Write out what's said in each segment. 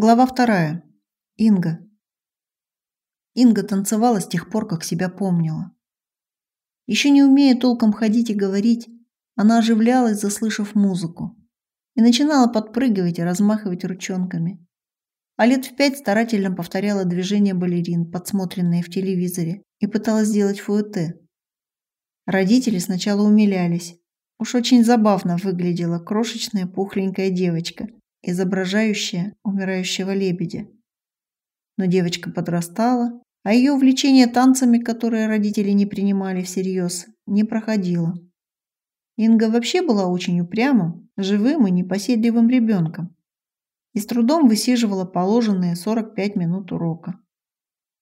Глава вторая. Инга. Инга танцевала с тех пор, как себя помнила. Еще не умея толком ходить и говорить, она оживлялась, заслышав музыку, и начинала подпрыгивать и размахивать ручонками. А лет в пять старательно повторяла движения балерин, подсмотренные в телевизоре, и пыталась сделать фуэте. Родители сначала умилялись. Уж очень забавно выглядела крошечная пухленькая девочка – изображающая умирающего лебедя. Но девочка подрастала, а ее увлечение танцами, которые родители не принимали всерьез, не проходило. Инга вообще была очень упрямым, живым и непоседливым ребенком и с трудом высиживала положенные 45 минут урока.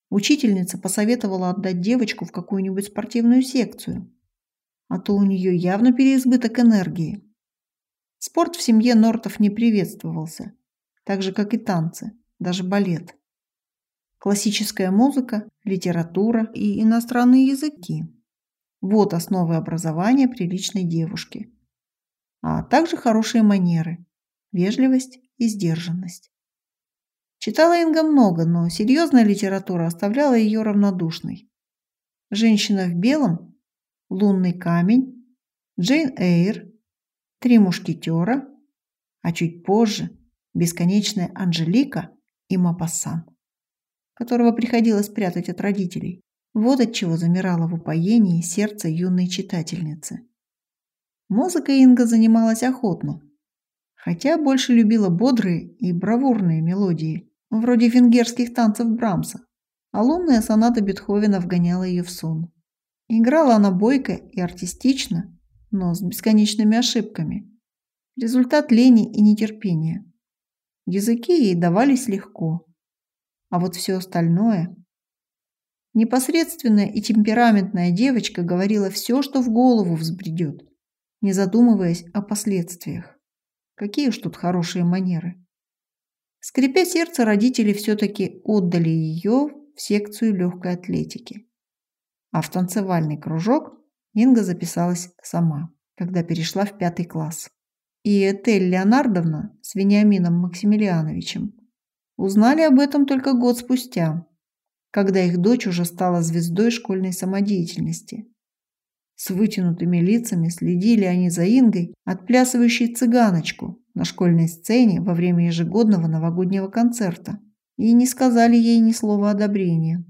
Учительница посоветовала отдать девочку в какую-нибудь спортивную секцию, а то у нее явно переизбыток энергии. Спорт в семье Нортов не приветствовался, так же, как и танцы, даже балет. Классическая музыка, литература и иностранные языки. Вот основы образования приличной девушки. А также хорошие манеры, вежливость и сдержанность. Читала Инга много, но серьезная литература оставляла ее равнодушной. «Женщина в белом», «Лунный камень», «Джейн Эйр», три мушкетера, а чуть позже бесконечная Анжелика и Мапассан, которого приходилось прятать от родителей. Вот от чего замирало в упоении сердце юной читательницы. Музыкой Инга занималась охотно, хотя больше любила бодрые и бравурные мелодии, вроде венгерских танцев Брамса, а лунная соната Бетховена вгоняла ее в сон. Играла она бойко и артистично, но с бесконечными ошибками. Результат лени и нетерпения. Языки ей давались легко, а вот все остальное... Непосредственная и темпераментная девочка говорила все, что в голову взбредет, не задумываясь о последствиях. Какие уж тут хорошие манеры. Скрипя сердце, родители все-таки отдали ее в секцию легкой атлетики. А в танцевальный кружок Инга записалась сама, когда перешла в пятый класс. И Этель Леонардовна с Вениамином Максимилиановичем узнали об этом только год спустя, когда их дочь уже стала звездой школьной самодеятельности. С вытянутыми лицами следили они за Ингой, отплясывающей цыганочку на школьной сцене во время ежегодного новогоднего концерта, и не сказали ей ни слова одобрения.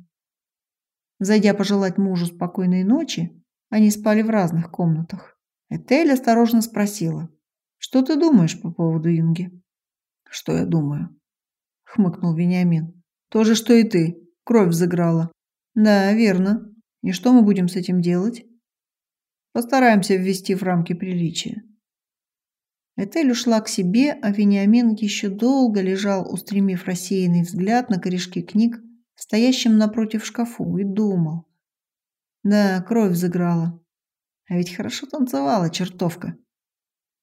Зайдя пожелать мужу спокойной ночи, они спали в разных комнатах. Этель осторожно спросила. «Что ты думаешь по поводу Инги?» «Что я думаю?» Хмыкнул Вениамин. «То же, что и ты. Кровь взыграла». «Да, верно. И что мы будем с этим делать?» «Постараемся ввести в рамки приличия». Этель ушла к себе, а Вениамин еще долго лежал, устремив рассеянный взгляд на корешки книг, стоящим напротив шкафу, и думал. Да, кровь взыграла. А ведь хорошо танцевала чертовка.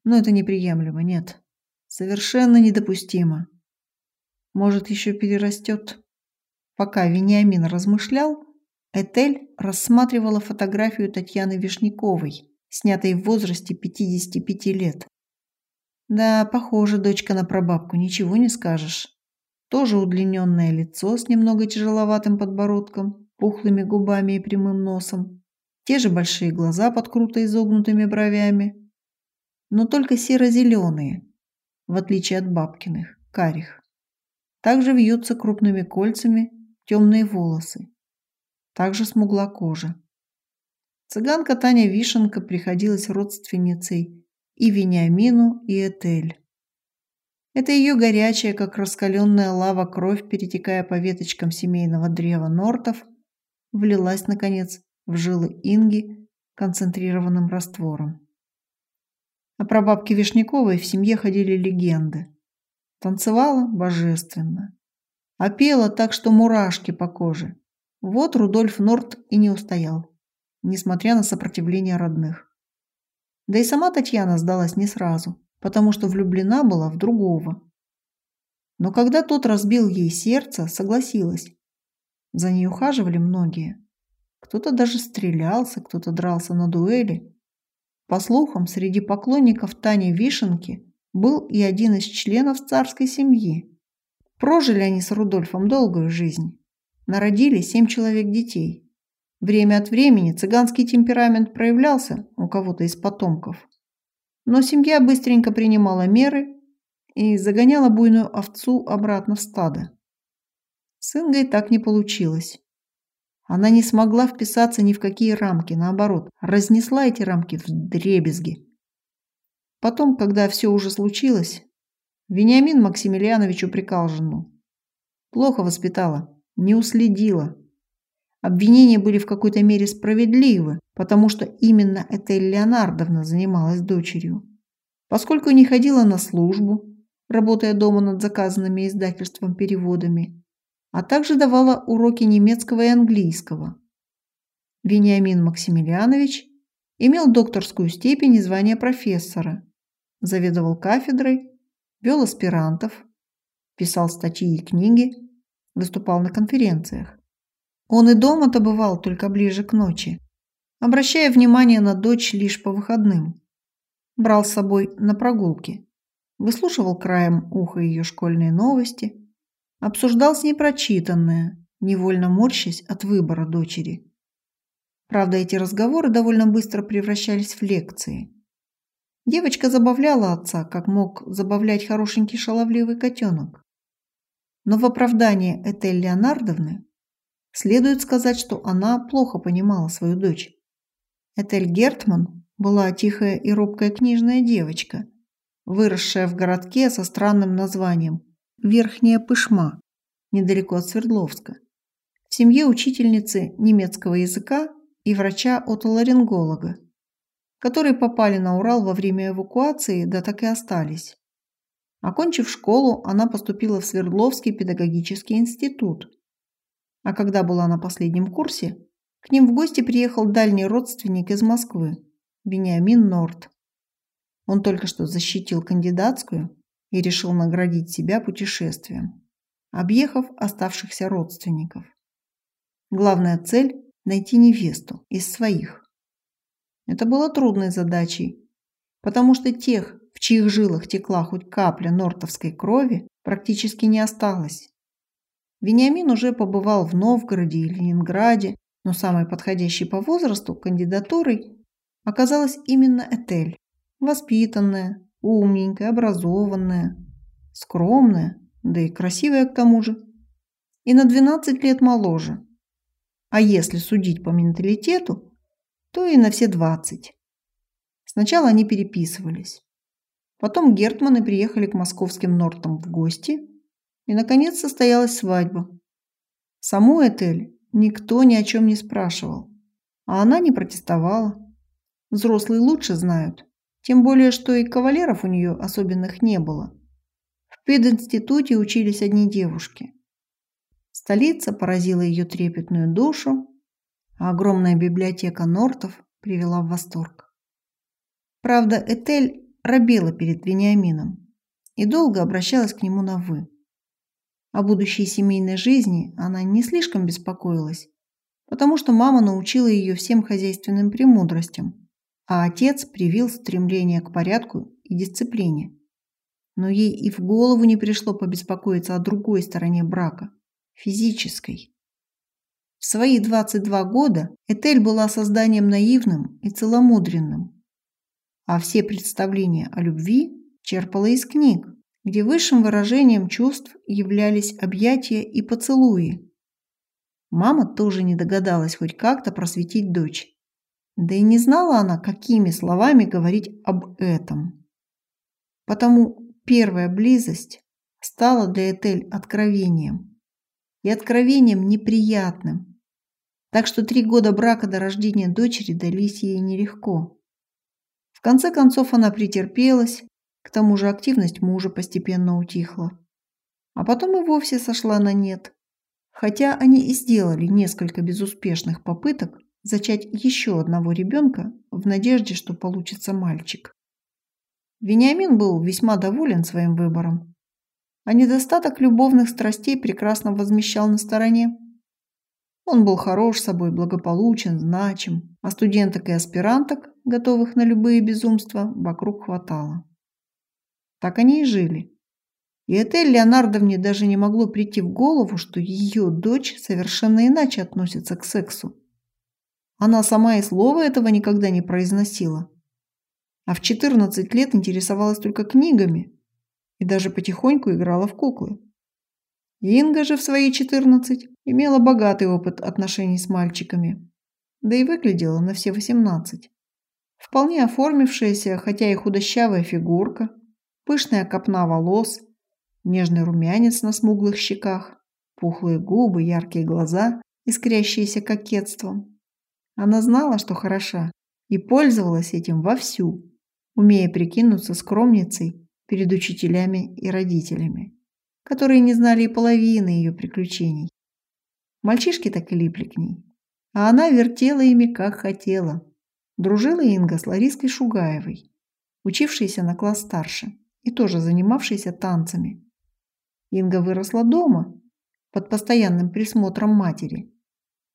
Но это неприемлемо, нет. Совершенно недопустимо. Может, еще перерастет. Пока Вениамин размышлял, Этель рассматривала фотографию Татьяны Вишняковой, снятой в возрасте 55 лет. Да, похоже, дочка на прабабку, ничего не скажешь. Тоже удлиненное лицо с немного тяжеловатым подбородком, пухлыми губами и прямым носом, те же большие глаза под круто изогнутыми бровями, но только серо-зеленые, в отличие от бабкиных, карих. Также вьются крупными кольцами темные волосы, также смугла кожа. Цыганка Таня Вишенка приходилась родственницей и Вениамину, и Этель. Это ее горячая, как раскаленная лава, кровь, перетекая по веточкам семейного древа Нортов, влилась, наконец, в жилы Инги концентрированным раствором. О прабабке Вишняковой в семье ходили легенды. Танцевала божественно. А пела так, что мурашки по коже. Вот Рудольф Норт и не устоял, несмотря на сопротивление родных. Да и сама Татьяна сдалась не сразу, потому что влюблена была в другого. Но когда тот разбил ей сердце, согласилась, за ней ухаживали многие. Кто-то даже стрелялся, кто-то дрался на дуэли. По слухам, среди поклонников Тани Вишенки был и один из членов царской семьи. Прожили они с Рудольфом долгую жизнь. Народили семь человек детей. Время от времени цыганский темперамент проявлялся у кого-то из потомков. Но семья быстренько принимала меры и загоняла буйную овцу обратно в стадо. С Ингой так не получилось. Она не смогла вписаться ни в какие рамки, наоборот, разнесла эти рамки в дребезги. Потом, когда все уже случилось, Вениамин Максимилианович упрекал жену. Плохо воспитала, не уследила. Обвинения были в какой-то мере справедливы, потому что именно Этель Леонардовна занималась дочерью. Поскольку не ходила на службу, работая дома над заказанными издательством переводами, а также давала уроки немецкого и английского. Вениамин Максимилианович имел докторскую степень и звание профессора, заведовал кафедрой, вел аспирантов, писал статьи и книги, выступал на конференциях. Он и дома-то бывал только ближе к ночи, обращая внимание на дочь лишь по выходным. Брал с собой на прогулки, выслушивал краем уха ее школьные новости, обсуждал с ней прочитанное, невольно морщась от выбора дочери. Правда, эти разговоры довольно быстро превращались в лекции. Девочка забавляла отца, как мог забавлять хорошенький шаловливый котенок. Но в оправдание Этель Леонардовны следует сказать, что она плохо понимала свою дочь. Этель Гертман была тихая и робкая книжная девочка, выросшая в городке со странным названием Верхняя Пышма, недалеко от Свердловска, в семье учительницы немецкого языка и врача-отоларинголога, которые попали на Урал во время эвакуации, да так и остались. Окончив школу, она поступила в Свердловский педагогический институт. А когда была на последнем курсе, к ним в гости приехал дальний родственник из Москвы, Бениамин Норт. Он только что защитил кандидатскую и решил наградить себя путешествием, объехав оставшихся родственников. Главная цель – найти невесту из своих. Это было трудной задачей, потому что тех, в чьих жилах текла хоть капля нортовской крови, практически не осталось. Вениамин уже побывал в Новгороде и Ленинграде, но самой подходящей по возрасту кандидатурой оказалась именно Этель. Воспитанная, умненькая, образованная, скромная, да и красивая к тому же. И на 12 лет моложе. А если судить по менталитету, то и на все 20. Сначала они переписывались. Потом Гертманы приехали к московским Нортам в гости, и, наконец, состоялась свадьба. Саму Этель никто ни о чем не спрашивал, а она не протестовала. Взрослые лучше знают, тем более, что и кавалеров у нее особенных не было. В пединституте учились одни девушки. Столица поразила ее трепетную душу, а огромная библиотека Нортов привела в восторг. Правда, Этель робела перед Вениамином и долго обращалась к нему на «вы». О будущей семейной жизни она не слишком беспокоилась, потому что мама научила ее всем хозяйственным премудростям, а отец привил стремление к порядку и дисциплине. Но ей и в голову не пришло побеспокоиться о другой стороне брака – физической. В свои 22 года Этель была созданием наивным и целомудренным, а все представления о любви черпала из книг, где высшим выражением чувств являлись объятия и поцелуи. Мама тоже не догадалась хоть как-то просветить дочь. Да и не знала она, какими словами говорить об этом. Потому первая близость стала для Этель откровением. И откровением неприятным. Так что три года брака до рождения дочери дались ей нелегко конце концов она претерпелась, к тому же активность мужа постепенно утихла. А потом и вовсе сошла на нет. Хотя они и сделали несколько безуспешных попыток зачать еще одного ребенка в надежде, что получится мальчик. Вениамин был весьма доволен своим выбором, а недостаток любовных страстей прекрасно возмещал на стороне. Он был хорош собой, благополучен, значим, а студенток и аспиранток, готовых на любые безумства, вокруг хватало. Так они и жили. И Этель Леонардовне даже не могло прийти в голову, что ее дочь совершенно иначе относится к сексу. Она сама и слова этого никогда не произносила. А в 14 лет интересовалась только книгами и даже потихоньку играла в куклы. Инга же в свои 14 имела богатый опыт отношений с мальчиками, да и выглядела на все 18. Вполне оформившаяся, хотя и худощавая фигурка, пышная копна волос, нежный румянец на смуглых щеках, пухлые губы, яркие глаза, искрящиеся кокетством. Она знала, что хороша, и пользовалась этим вовсю, умея прикинуться скромницей перед учителями и родителями, которые не знали и половины ее приключений. Мальчишки так и липли к ней, а она вертела ими, как хотела. Дружила Инга с Лариской Шугаевой, учившейся на класс старше и тоже занимавшейся танцами. Инга выросла дома, под постоянным присмотром матери.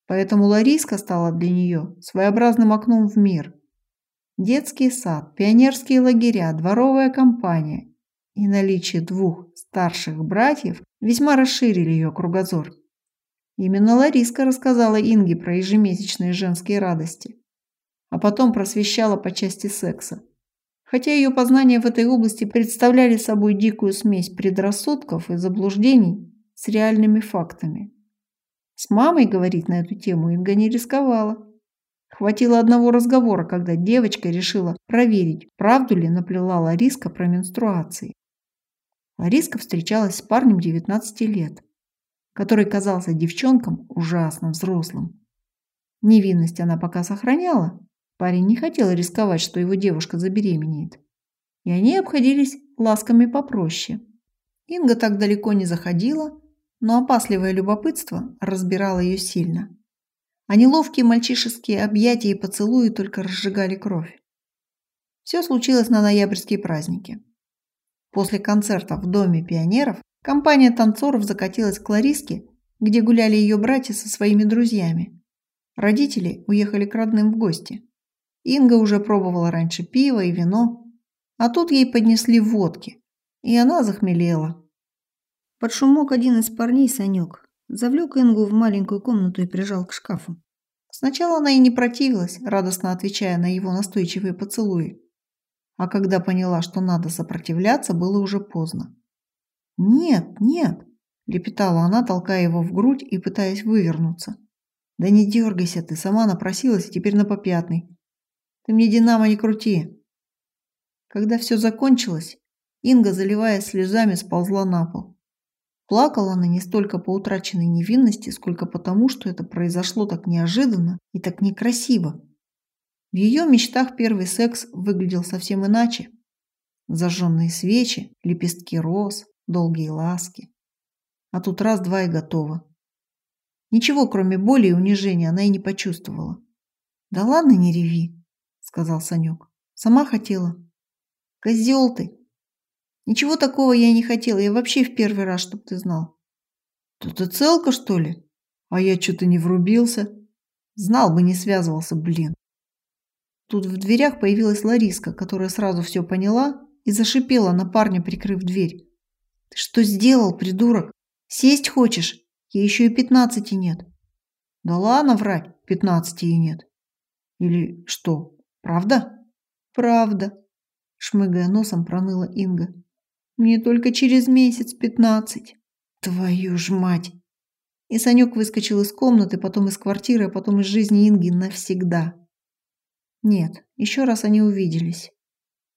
Поэтому Лариска стала для нее своеобразным окном в мир. Детский сад, пионерские лагеря, дворовая компания и наличие двух старших братьев весьма расширили ее кругозор. Именно Лариска рассказала Инге про ежемесячные женские радости а потом просвещала по части секса. Хотя ее познания в этой области представляли собой дикую смесь предрассудков и заблуждений с реальными фактами. С мамой говорить на эту тему Инга не рисковала. Хватило одного разговора, когда девочка решила проверить, правду ли наплела Лариска про менструации. Лариска встречалась с парнем 19 лет, который казался девчонкам ужасно взрослым. Невинность она пока сохраняла, Парень не хотел рисковать, что его девушка забеременеет. И они обходились ласками попроще. Инга так далеко не заходила, но опасливое любопытство разбирало ее сильно. А неловкие мальчишеские объятия и поцелуи только разжигали кровь. Все случилось на ноябрьские праздники. После концерта в Доме пионеров компания танцоров закатилась к Лариске, где гуляли ее братья со своими друзьями. Родители уехали к родным в гости. Инга уже пробовала раньше пиво и вино, а тут ей поднесли водки, и она захмелела. Под шумок один из парней, Санек, завлек Ингу в маленькую комнату и прижал к шкафу. Сначала она и не противилась, радостно отвечая на его настойчивые поцелуи. А когда поняла, что надо сопротивляться, было уже поздно. «Нет, нет!» – лепетала она, толкая его в грудь и пытаясь вывернуться. «Да не дергайся ты, сама напросилась и теперь на попятный. Ты мне Динамо не крути. Когда все закончилось, Инга, заливая слезами, сползла на пол. Плакала она не столько по утраченной невинности, сколько потому, что это произошло так неожиданно и так некрасиво. В ее мечтах первый секс выглядел совсем иначе. Зажженные свечи, лепестки роз, долгие ласки. А тут раз-два и готово. Ничего, кроме боли и унижения, она и не почувствовала. Да ладно, не реви сказал Санек. Сама хотела. Козел ты. Ничего такого я не хотела. Я вообще в первый раз, чтоб ты знал. То ты целка, что ли? А я что-то не врубился. Знал бы, не связывался, блин. Тут в дверях появилась Лариска, которая сразу все поняла и зашипела на парня, прикрыв дверь. «Ты что сделал, придурок? Сесть хочешь? Ей еще и пятнадцати нет». «Да ладно врать, пятнадцати и нет». «Или что, Правда? Правда. Шмыгая носом, проныла Инга. Мне только через месяц пятнадцать. Твою ж мать. И Санек выскочил из комнаты, потом из квартиры, а потом из жизни Инги навсегда. Нет, еще раз они увиделись.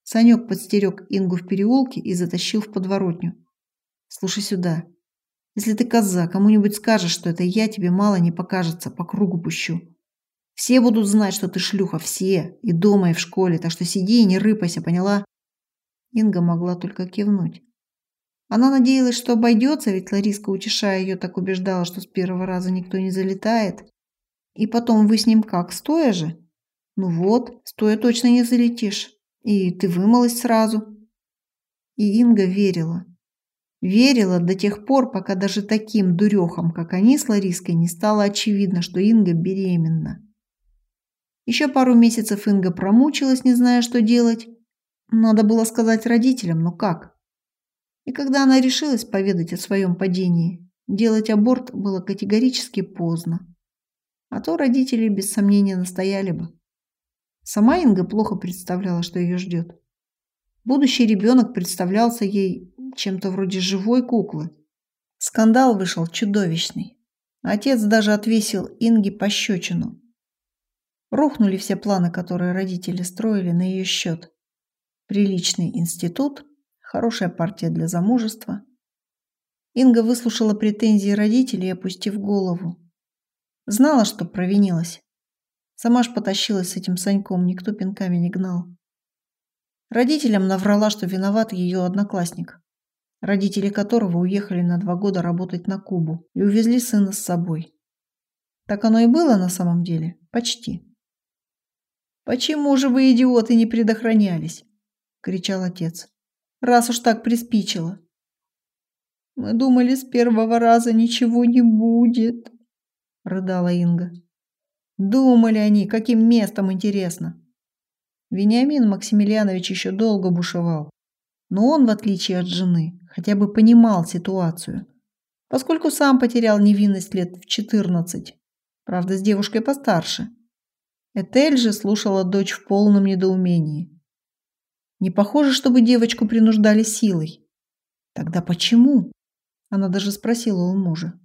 Санек подстерег Ингу в переулке и затащил в подворотню. Слушай сюда. Если ты коза, кому-нибудь скажешь, что это я, тебе мало не покажется, по кругу пущу. Все будут знать, что ты шлюха, все, и дома, и в школе, так что сиди и не рыпайся, поняла?» Инга могла только кивнуть. Она надеялась, что обойдется, ведь Лариска, утешая ее, так убеждала, что с первого раза никто не залетает. И потом вы с ним как, стоя же? Ну вот, стоя точно не залетишь. И ты вымылась сразу. И Инга верила. Верила до тех пор, пока даже таким дурехам, как они с Лариской, не стало очевидно, что Инга беременна. Еще пару месяцев Инга промучилась, не зная, что делать. Надо было сказать родителям, но как? И когда она решилась поведать о своем падении, делать аборт было категорически поздно. А то родители без сомнения настояли бы. Сама Инга плохо представляла, что ее ждет. Будущий ребенок представлялся ей чем-то вроде живой куклы. Скандал вышел чудовищный. Отец даже отвесил Инге пощечину. Рухнули все планы, которые родители строили на ее счет. Приличный институт, хорошая партия для замужества. Инга выслушала претензии родителей, опустив голову. Знала, что провинилась. Сама ж потащилась с этим Саньком, никто пинками не гнал. Родителям наврала, что виноват ее одноклассник, родители которого уехали на два года работать на Кубу и увезли сына с собой. Так оно и было на самом деле, почти. «Почему же вы, идиоты, не предохранялись?» – кричал отец. «Раз уж так приспичило». «Мы думали, с первого раза ничего не будет», – рыдала Инга. «Думали они, каким местом интересно». Вениамин Максимилианович еще долго бушевал. Но он, в отличие от жены, хотя бы понимал ситуацию, поскольку сам потерял невинность лет в 14, правда, с девушкой постарше. Этель же слушала дочь в полном недоумении. Не похоже, чтобы девочку принуждали силой. Тогда почему? Она даже спросила у мужа.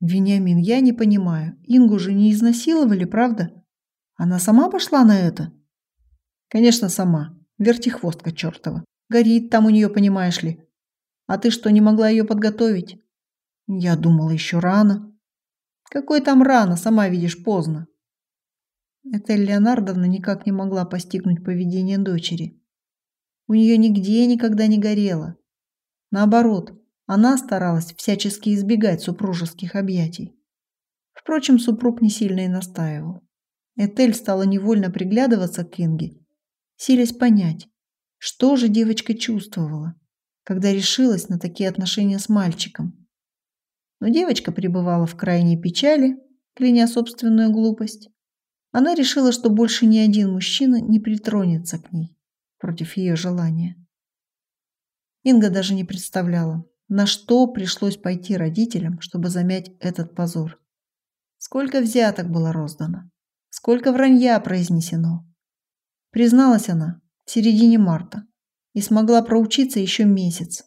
«Вениамин, я не понимаю. Ингу же не изнасиловали, правда? Она сама пошла на это?» «Конечно, сама. Вертихвостка чертова. Горит там у нее, понимаешь ли. А ты что, не могла ее подготовить?» «Я думала, еще рано». «Какой там рано, сама видишь, поздно». Этель Леонардовна никак не могла постигнуть поведение дочери. У нее нигде никогда не горело. Наоборот, она старалась всячески избегать супружеских объятий. Впрочем, супруг не сильно и настаивал. Этель стала невольно приглядываться к Инге, силясь понять, что же девочка чувствовала, когда решилась на такие отношения с мальчиком. Но девочка пребывала в крайней печали, кляня собственную глупость. Она решила, что больше ни один мужчина не притронется к ней против ее желания. Инга даже не представляла, на что пришлось пойти родителям, чтобы замять этот позор. Сколько взяток было роздано, сколько вранья произнесено. Призналась она в середине марта и смогла проучиться еще месяц.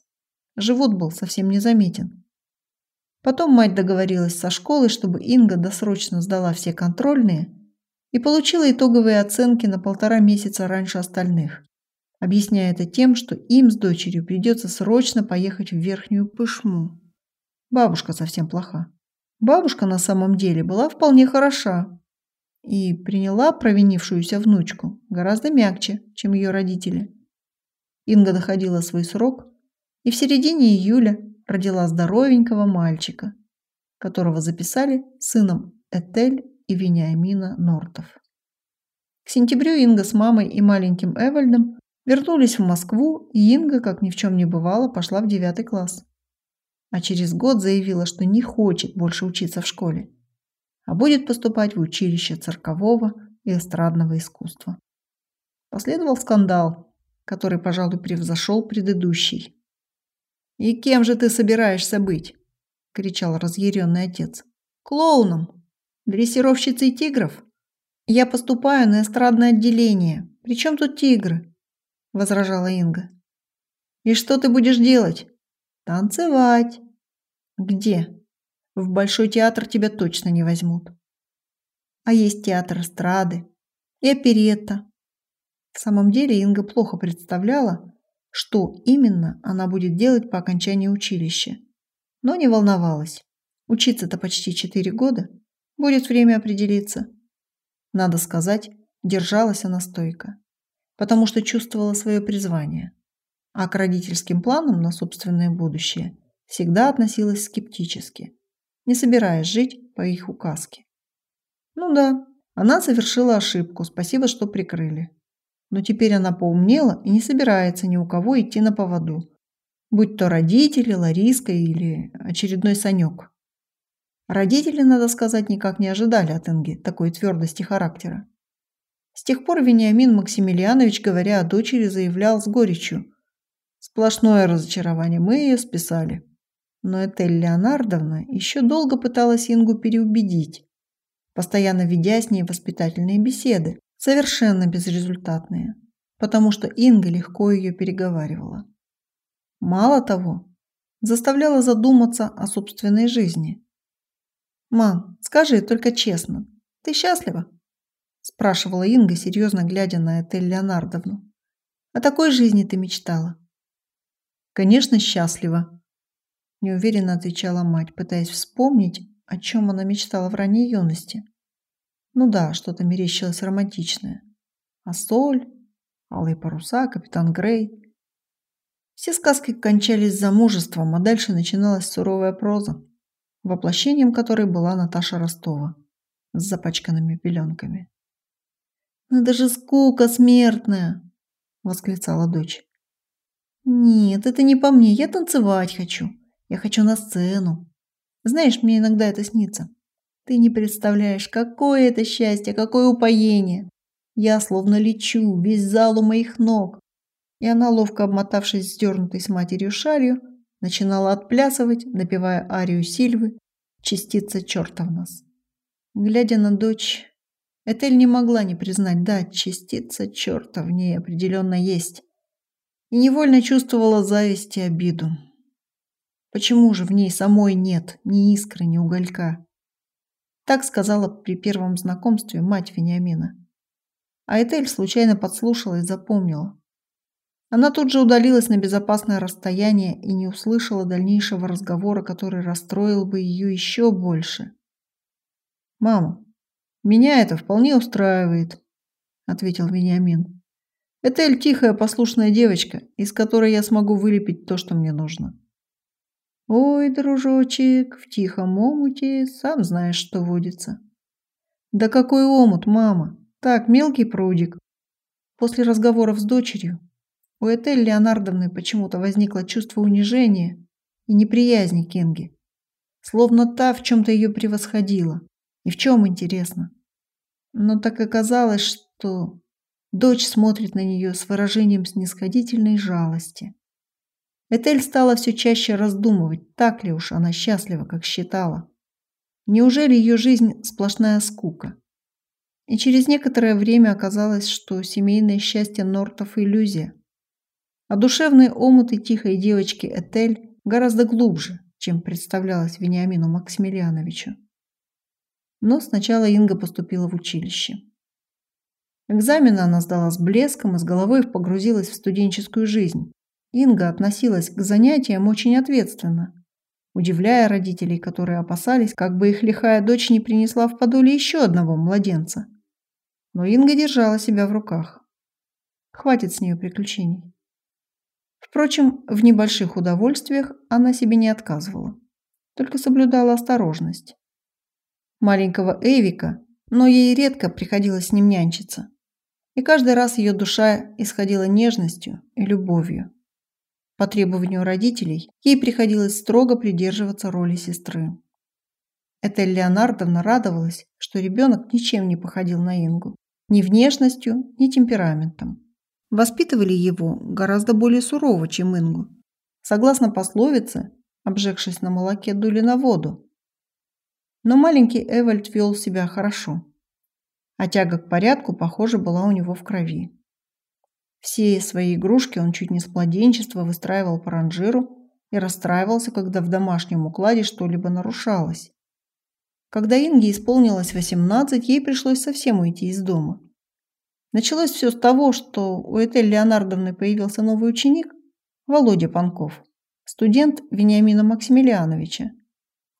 Живот был совсем незаметен. Потом мать договорилась со школой, чтобы Инга досрочно сдала все контрольные и получила итоговые оценки на полтора месяца раньше остальных объясняя это тем, что им с дочерью придется срочно поехать в Верхнюю Пышму. Бабушка совсем плоха. Бабушка на самом деле была вполне хороша и приняла провинившуюся внучку гораздо мягче, чем ее родители. Инга доходила свой срок и в середине июля родила здоровенького мальчика, которого записали сыном Этель и Вениамина Нортов. К сентябрю Инга с мамой и маленьким Эвальдом Вернулись в Москву, и Инга, как ни в чем не бывало, пошла в девятый класс. А через год заявила, что не хочет больше учиться в школе, а будет поступать в училище циркового и эстрадного искусства. Последовал скандал, который, пожалуй, превзошел предыдущий. «И кем же ты собираешься быть?» – кричал разъяренный отец. «Клоуном? Дрессировщицей тигров? Я поступаю на эстрадное отделение. Причем тут тигры? – возражала Инга. «И что ты будешь делать?» «Танцевать». «Где?» «В Большой театр тебя точно не возьмут». «А есть театр эстрады и оперетта». В самом деле Инга плохо представляла, что именно она будет делать по окончании училища. Но не волновалась. Учиться-то почти четыре года. Будет время определиться. Надо сказать, держалась она стойко потому что чувствовала свое призвание, а к родительским планам на собственное будущее всегда относилась скептически, не собираясь жить по их указке. Ну да, она совершила ошибку, спасибо, что прикрыли. Но теперь она поумнела и не собирается ни у кого идти на поводу, будь то родители, Лариска или очередной Санек. Родители, надо сказать, никак не ожидали от Инги такой твердости характера. С тех пор Вениамин Максимилианович, говоря о дочери, заявлял с горечью, Сплошное разочарование. Мы ее списали. Но Этель Леонардовна еще долго пыталась Ингу переубедить, постоянно ведя с ней воспитательные беседы, совершенно безрезультатные, потому что Инга легко ее переговаривала. Мало того, заставляла задуматься о собственной жизни. «Мам, скажи только честно, ты счастлива?» Спрашивала Инга, серьезно глядя на Этель Леонардовну. «О такой жизни ты мечтала?» Конечно, счастлива. Неуверенно отвечала мать, пытаясь вспомнить, о чем она мечтала в ранней юности. Ну да, что-то мерещилось романтичное. А соль, алые паруса, капитан Грей. Все сказки кончались замужеством, а дальше начиналась суровая проза, воплощением которой была Наташа Ростова с запачканными пеленками. «Ну даже скука смертная!» – восклицала дочь. Нет, это не по мне. Я танцевать хочу. Я хочу на сцену. Знаешь, мне иногда это снится. Ты не представляешь, какое это счастье, какое упоение. Я словно лечу, весь зал у моих ног. И она, ловко обмотавшись сдернутой с матерью шалью, начинала отплясывать, напевая арию Сильвы «Частица черта в нас». Глядя на дочь, Этель не могла не признать, да, частица черта в ней определенно есть и невольно чувствовала зависть и обиду. Почему же в ней самой нет ни искры, ни уголька? Так сказала при первом знакомстве мать Вениамина. А Этель случайно подслушала и запомнила. Она тут же удалилась на безопасное расстояние и не услышала дальнейшего разговора, который расстроил бы ее еще больше. «Мама, меня это вполне устраивает», – ответил Вениамин. Этель тихая, послушная девочка, из которой я смогу вылепить то, что мне нужно. Ой, дружочек, в тихом омуте сам знаешь, что водится. Да какой омут, мама? Так, мелкий прудик. После разговоров с дочерью у Этель Леонардовны почему-то возникло чувство унижения и неприязни к Инге. Словно та в чем-то ее превосходила. И в чем, интересно? Но так оказалось, что Дочь смотрит на нее с выражением снисходительной жалости. Этель стала все чаще раздумывать, так ли уж она счастлива, как считала. Неужели ее жизнь сплошная скука? И через некоторое время оказалось, что семейное счастье Нортов – иллюзия. А душевные омуты тихой девочки Этель гораздо глубже, чем представлялось Вениамину Максимилиановичу. Но сначала Инга поступила в училище. Экзамены она сдала с блеском и с головой погрузилась в студенческую жизнь. Инга относилась к занятиям очень ответственно, удивляя родителей, которые опасались, как бы их лихая дочь не принесла в подоле еще одного младенца. Но Инга держала себя в руках. Хватит с нее приключений. Впрочем, в небольших удовольствиях она себе не отказывала, только соблюдала осторожность. Маленького Эвика, но ей редко приходилось с ним нянчиться и каждый раз ее душа исходила нежностью и любовью. По требованию родителей ей приходилось строго придерживаться роли сестры. Этель Леонардовна радовалась, что ребенок ничем не походил на Ингу. Ни внешностью, ни темпераментом. Воспитывали его гораздо более сурово, чем Ингу. Согласно пословице, обжегшись на молоке, дули на воду. Но маленький Эвальд вел себя хорошо а тяга к порядку, похоже, была у него в крови. Все свои игрушки он чуть не с младенчества выстраивал по ранжиру и расстраивался, когда в домашнем укладе что-либо нарушалось. Когда Инге исполнилось 18, ей пришлось совсем уйти из дома. Началось все с того, что у Этель Леонардовны появился новый ученик, Володя Панков, студент Вениамина Максимилиановича,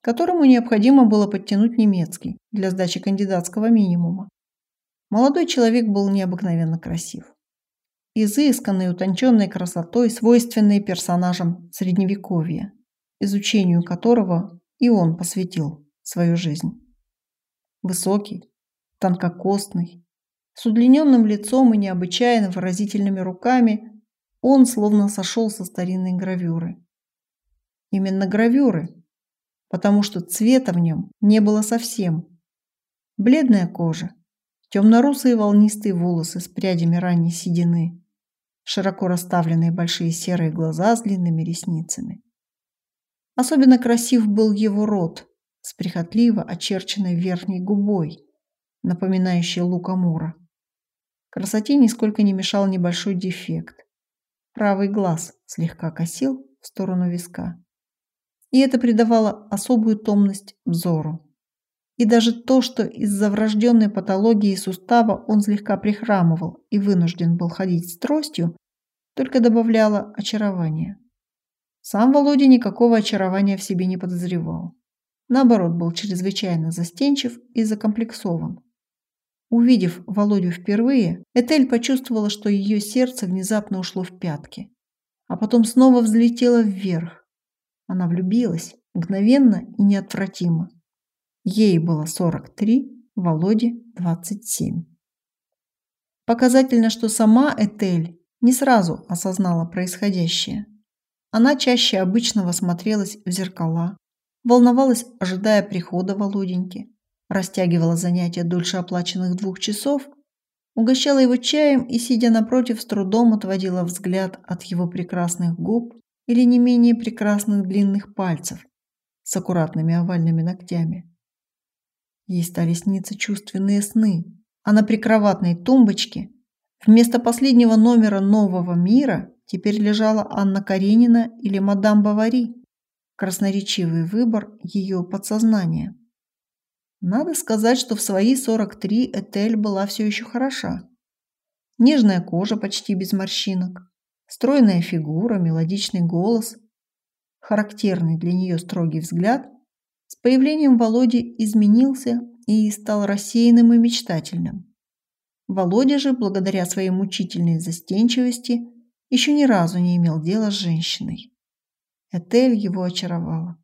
которому необходимо было подтянуть немецкий для сдачи кандидатского минимума. Молодой человек был необыкновенно красив. Изысканной, утонченной красотой, свойственной персонажам Средневековья, изучению которого и он посвятил свою жизнь. Высокий, тонкокостный, с удлиненным лицом и необычайно выразительными руками, он словно сошел со старинной гравюры. Именно гравюры, потому что цвета в нем не было совсем. Бледная кожа, темно-русые волнистые волосы с прядями ранней седины, широко расставленные большие серые глаза с длинными ресницами. Особенно красив был его рот с прихотливо очерченной верхней губой, напоминающей лук Амура. Красоте нисколько не мешал небольшой дефект. Правый глаз слегка косил в сторону виска. И это придавало особую томность взору. И даже то, что из-за врожденной патологии сустава он слегка прихрамывал и вынужден был ходить с тростью, только добавляло очарования. Сам Володя никакого очарования в себе не подозревал. Наоборот, был чрезвычайно застенчив и закомплексован. Увидев Володю впервые, Этель почувствовала, что ее сердце внезапно ушло в пятки, а потом снова взлетело вверх. Она влюбилась, мгновенно и неотвратимо. Ей было 43, Володе 27. Показательно, что сама Этель не сразу осознала происходящее. Она чаще обычного смотрелась в зеркала, волновалась, ожидая прихода Володеньки, растягивала занятия дольше оплаченных двух часов, угощала его чаем и, сидя напротив, с трудом отводила взгляд от его прекрасных губ или не менее прекрасных длинных пальцев с аккуратными овальными ногтями. Ей стали сниться чувственные сны, а на прикроватной тумбочке вместо последнего номера «Нового мира» теперь лежала Анна Каренина или мадам Бавари. Красноречивый выбор ее подсознания. Надо сказать, что в свои 43 Этель была все еще хороша. Нежная кожа почти без морщинок, стройная фигура, мелодичный голос, характерный для нее строгий взгляд, с появлением Володи изменился и стал рассеянным и мечтательным. Володя же, благодаря своей мучительной застенчивости, еще ни разу не имел дела с женщиной. Этель его очаровала.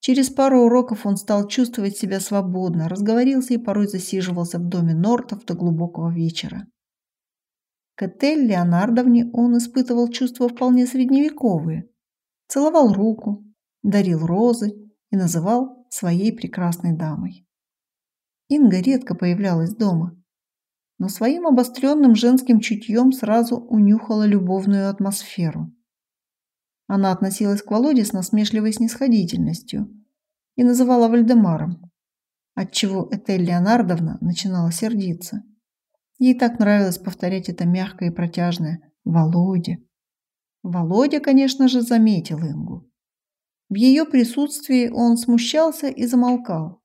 Через пару уроков он стал чувствовать себя свободно, разговорился и порой засиживался в доме Нортов до глубокого вечера. К Этель Леонардовне он испытывал чувства вполне средневековые. Целовал руку, дарил розы и называл своей прекрасной дамой. Инга редко появлялась дома но своим обостренным женским чутьем сразу унюхала любовную атмосферу. Она относилась к Володе с насмешливой снисходительностью и называла Вальдемаром, отчего Этель Леонардовна начинала сердиться. Ей так нравилось повторять это мягкое и протяжное «Володя». Володя, конечно же, заметил Ингу. В ее присутствии он смущался и замолкал.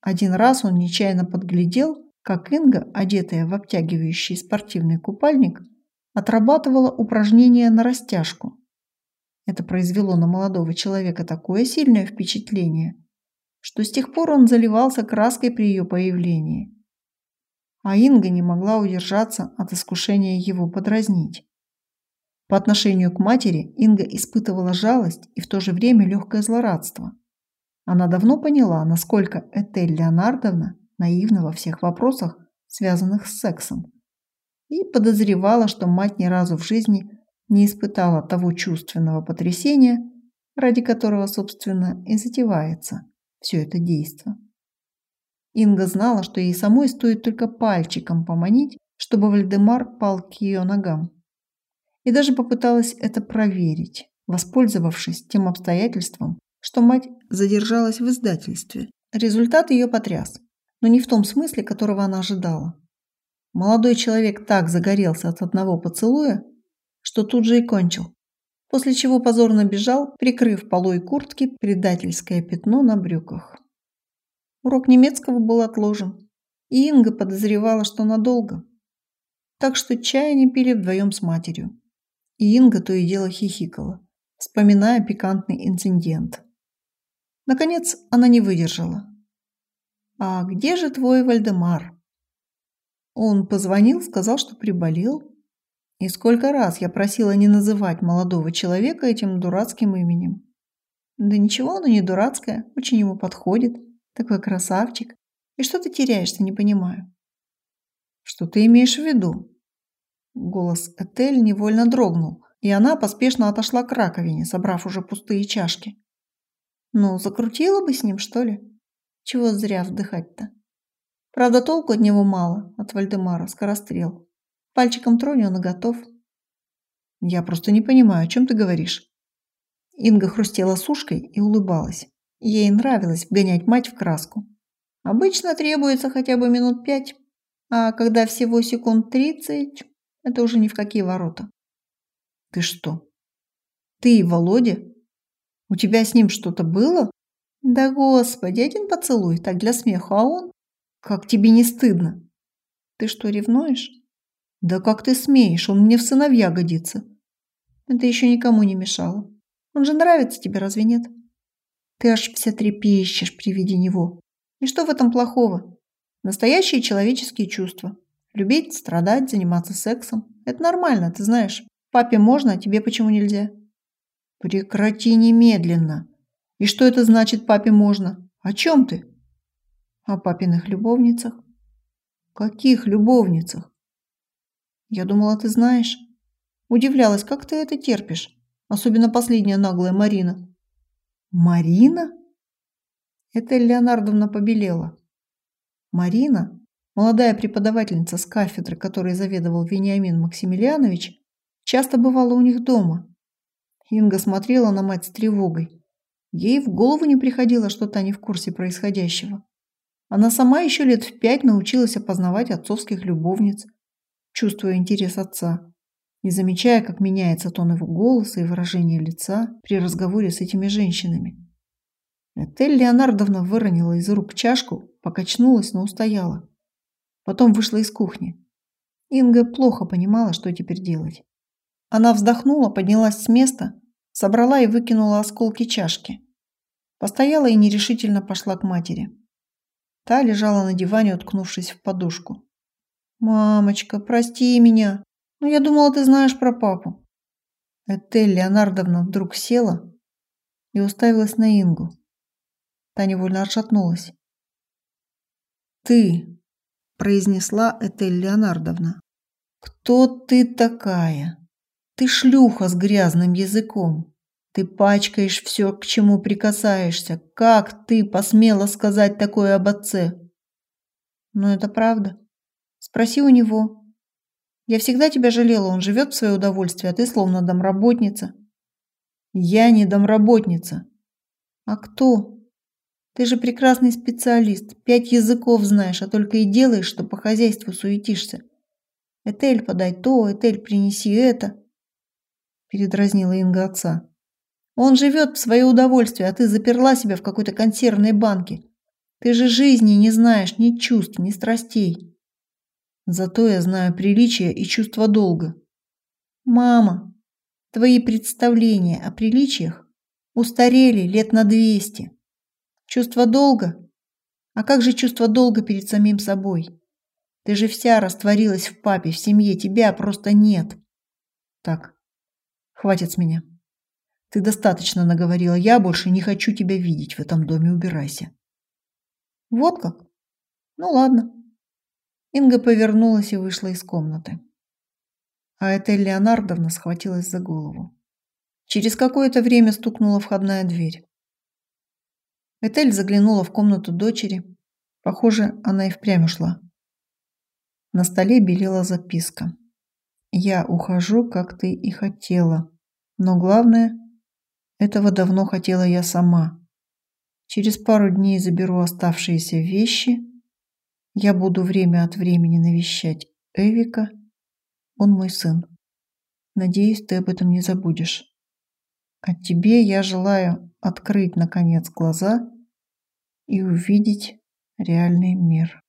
Один раз он нечаянно подглядел, как Инга, одетая в обтягивающий спортивный купальник, отрабатывала упражнения на растяжку. Это произвело на молодого человека такое сильное впечатление, что с тех пор он заливался краской при ее появлении. А Инга не могла удержаться от искушения его подразнить. По отношению к матери Инга испытывала жалость и в то же время легкое злорадство. Она давно поняла, насколько Этель Леонардовна наивна во всех вопросах, связанных с сексом, и подозревала, что мать ни разу в жизни не испытала того чувственного потрясения, ради которого, собственно, и затевается все это действо. Инга знала, что ей самой стоит только пальчиком поманить, чтобы Вальдемар пал к ее ногам. И даже попыталась это проверить, воспользовавшись тем обстоятельством, что мать задержалась в издательстве. Результат ее потряс но не в том смысле, которого она ожидала. Молодой человек так загорелся от одного поцелуя, что тут же и кончил, после чего позорно бежал, прикрыв полой куртки предательское пятно на брюках. Урок немецкого был отложен, и Инга подозревала, что надолго. Так что чая не пили вдвоем с матерью. И Инга то и дело хихикала, вспоминая пикантный инцидент. Наконец она не выдержала «А где же твой Вальдемар?» Он позвонил, сказал, что приболел. И сколько раз я просила не называть молодого человека этим дурацким именем. Да ничего, оно не дурацкое, очень ему подходит. Такой красавчик. И что ты теряешься, не понимаю. Что ты имеешь в виду? Голос Этель невольно дрогнул, и она поспешно отошла к раковине, собрав уже пустые чашки. Ну, закрутила бы с ним, что ли? Чего зря вдыхать-то? Правда, толку от него мало, от Вальдемара, скорострел. Пальчиком тронь, он и готов. Я просто не понимаю, о чем ты говоришь. Инга хрустела сушкой и улыбалась. Ей нравилось вгонять мать в краску. Обычно требуется хотя бы минут пять, а когда всего секунд тридцать, это уже ни в какие ворота. Ты что? Ты и Володя? У тебя с ним что-то было? Да господи, один поцелуй, так для смеха, а он? Как тебе не стыдно? Ты что, ревнуешь? Да как ты смеешь, он мне в сыновья годится. Это еще никому не мешало. Он же нравится тебе, разве нет? Ты аж вся трепещешь при виде него. И что в этом плохого? Настоящие человеческие чувства. Любить, страдать, заниматься сексом. Это нормально, ты знаешь. Папе можно, а тебе почему нельзя? Прекрати немедленно. И что это значит папе можно? О чем ты? О папиных любовницах. Каких любовницах? Я думала, ты знаешь. Удивлялась, как ты это терпишь. Особенно последняя наглая Марина. Марина? Это Леонардовна побелела. Марина, молодая преподавательница с кафедры, которой заведовал Вениамин Максимилианович, часто бывала у них дома. Инга смотрела на мать с тревогой. Ей в голову не приходило, что та не в курсе происходящего. Она сама еще лет в пять научилась опознавать отцовских любовниц, чувствуя интерес отца не замечая, как меняется тон его голоса и выражение лица при разговоре с этими женщинами. Этель Леонардовна выронила из рук чашку, покачнулась, но устояла. Потом вышла из кухни. Инга плохо понимала, что теперь делать. Она вздохнула, поднялась с места, собрала и выкинула осколки чашки. Постояла и нерешительно пошла к матери. Та лежала на диване, уткнувшись в подушку. «Мамочка, прости меня!» Ну, я думала, ты знаешь про папу. Этель Леонардовна вдруг села и уставилась на Ингу. Та невольно отшатнулась. «Ты», – произнесла Этель Леонардовна, – «кто ты такая? Ты шлюха с грязным языком. Ты пачкаешь все, к чему прикасаешься. Как ты посмела сказать такое об отце?» «Ну, это правда. Спроси у него. Я всегда тебя жалела, он живет в свое удовольствие, а ты словно домработница. Я не домработница. А кто? Ты же прекрасный специалист, пять языков знаешь, а только и делаешь, что по хозяйству суетишься. Этель подай то, Этель принеси это. Передразнила Инга отца. Он живет в свое удовольствие, а ты заперла себя в какой-то консервной банке. Ты же жизни не знаешь, ни чувств, ни страстей. Зато я знаю приличие и чувство долга. Мама, твои представления о приличиях устарели лет на двести. Чувство долга? А как же чувство долга перед самим собой? Ты же вся растворилась в папе, в семье, тебя просто нет. Так, хватит с меня. Ты достаточно наговорила, я больше не хочу тебя видеть в этом доме, убирайся. Вот как? Ну ладно. Инга повернулась и вышла из комнаты. А Этель Леонардовна схватилась за голову. Через какое-то время стукнула входная дверь. Этель заглянула в комнату дочери. Похоже, она и впрямь ушла. На столе белела записка. «Я ухожу, как ты и хотела. Но главное, этого давно хотела я сама. Через пару дней заберу оставшиеся вещи я буду время от времени навещать Эвика. Он мой сын. Надеюсь, ты об этом не забудешь. А тебе я желаю открыть, наконец, глаза и увидеть реальный мир.